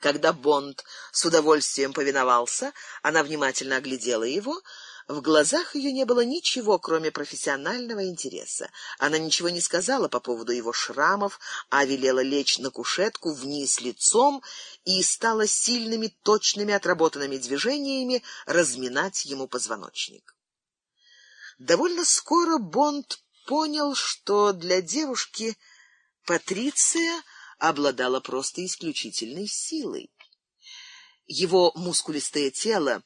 Когда Бонд с удовольствием повиновался, она внимательно оглядела его. В глазах ее не было ничего, кроме профессионального интереса. Она ничего не сказала по поводу его шрамов, а велела лечь на кушетку вниз лицом и стала сильными, точными, отработанными движениями разминать ему позвоночник. Довольно скоро Бонд понял, что для девушки Патриция обладала просто исключительной силой. Его мускулистое тело,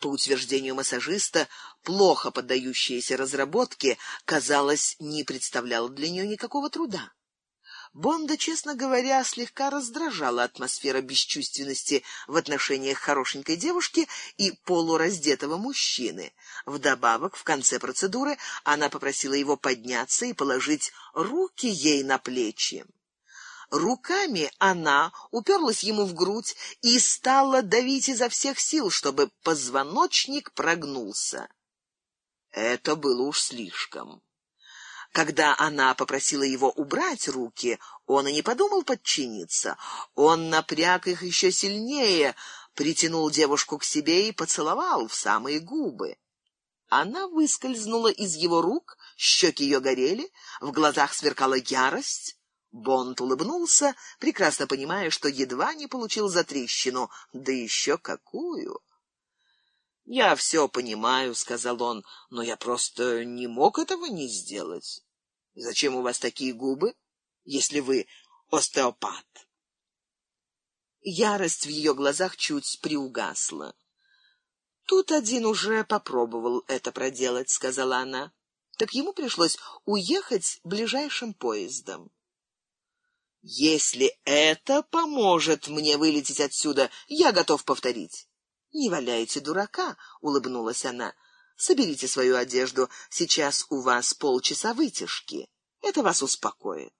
по утверждению массажиста, плохо поддающееся разработке, казалось, не представляло для нее никакого труда. Бонда, честно говоря, слегка раздражала атмосфера бесчувственности в отношениях хорошенькой девушки и полураздетого мужчины. Вдобавок, в конце процедуры она попросила его подняться и положить руки ей на плечи. Руками она уперлась ему в грудь и стала давить изо всех сил, чтобы позвоночник прогнулся. Это было уж слишком. Когда она попросила его убрать руки, он и не подумал подчиниться. Он напряг их еще сильнее, притянул девушку к себе и поцеловал в самые губы. Она выскользнула из его рук, щеки ее горели, в глазах сверкала ярость. Бонд улыбнулся, прекрасно понимая, что едва не получил затрещину, да еще какую. «Я все понимаю», — сказал он, — «но я просто не мог этого не сделать». «Зачем у вас такие губы, если вы остеопат?» Ярость в ее глазах чуть приугасла. «Тут один уже попробовал это проделать», — сказала она. «Так ему пришлось уехать ближайшим поездом». «Если это поможет мне вылететь отсюда, я готов повторить». «Не валяйте дурака», — улыбнулась она. «Соберите свою одежду. Сейчас у вас полчаса вытяжки. Это вас успокоит».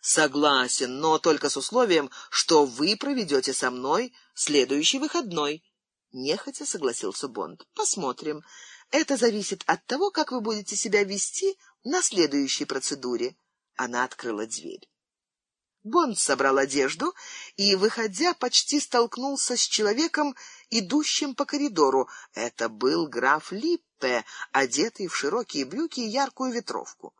«Согласен, но только с условием, что вы проведете со мной следующий выходной». Нехотя согласился Бонд. «Посмотрим. Это зависит от того, как вы будете себя вести на следующей процедуре». Она открыла дверь. Бонд собрал одежду и, выходя, почти столкнулся с человеком, идущим по коридору. Это был граф Липпе, одетый в широкие брюки и яркую ветровку.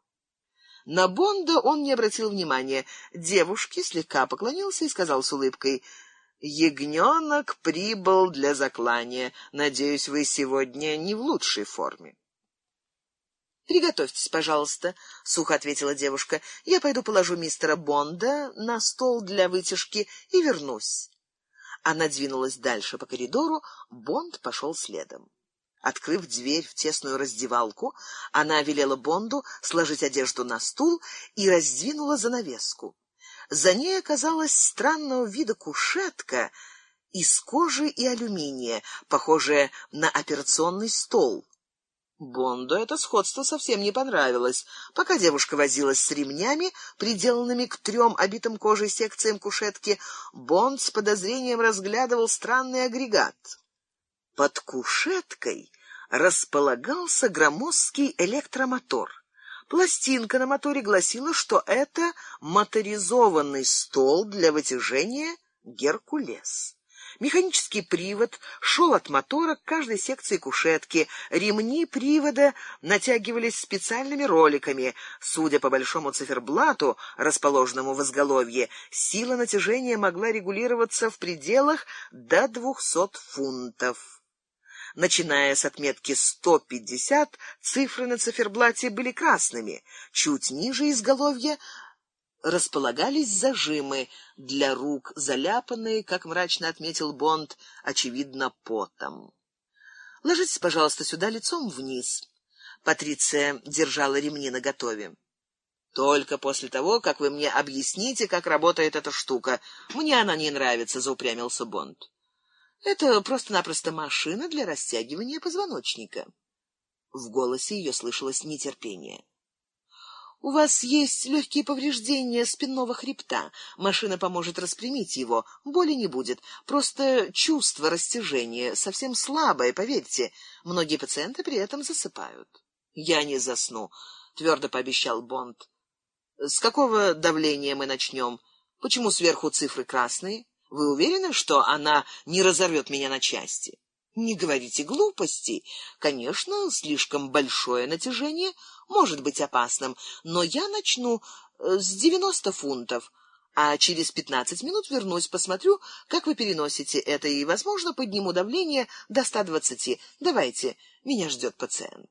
На Бонда он не обратил внимания. Девушке слегка поклонился и сказал с улыбкой, «Ягненок прибыл для заклания. Надеюсь, вы сегодня не в лучшей форме». «Приготовьтесь, пожалуйста», — сухо ответила девушка. «Я пойду положу мистера Бонда на стол для вытяжки и вернусь». Она двинулась дальше по коридору, Бонд пошел следом. Открыв дверь в тесную раздевалку, она велела Бонду сложить одежду на стул и раздвинула занавеску. За ней оказалась странного вида кушетка из кожи и алюминия, похожая на операционный стол. Бонду это сходство совсем не понравилось. Пока девушка возилась с ремнями, приделанными к трем обитым кожей секциям кушетки, Бонд с подозрением разглядывал странный агрегат. Под кушеткой располагался громоздкий электромотор. Пластинка на моторе гласила, что это моторизованный стол для вытяжения «Геркулес». Механический привод шел от мотора к каждой секции кушетки. Ремни привода натягивались специальными роликами. Судя по большому циферблату, расположенному в изголовье, сила натяжения могла регулироваться в пределах до 200 фунтов. Начиная с отметки 150, цифры на циферблате были красными. Чуть ниже изголовья располагались зажимы для рук, заляпанные, как мрачно отметил Бонд, очевидно, потом. Ложитесь, пожалуйста, сюда лицом вниз. Патриция держала ремни наготове. Только после того, как вы мне объясните, как работает эта штука. Мне она не нравится, заупрямился Бонд. Это просто-напросто машина для растягивания позвоночника. В голосе ее слышалось нетерпение. У вас есть легкие повреждения спинного хребта. Машина поможет распрямить его. Боли не будет. Просто чувство растяжения совсем слабое, поверьте. Многие пациенты при этом засыпают. Я не засну, твердо пообещал Бонд. С какого давления мы начнем? Почему сверху цифры красные? Вы уверены, что она не разорвет меня на части? Не говорите глупостей. Конечно, слишком большое натяжение может быть опасным, но я начну э, с девяносто фунтов, а через пятнадцать минут вернусь, посмотрю, как вы переносите это, и, возможно, подниму давление до ста двадцати. Давайте, меня ждет пациент.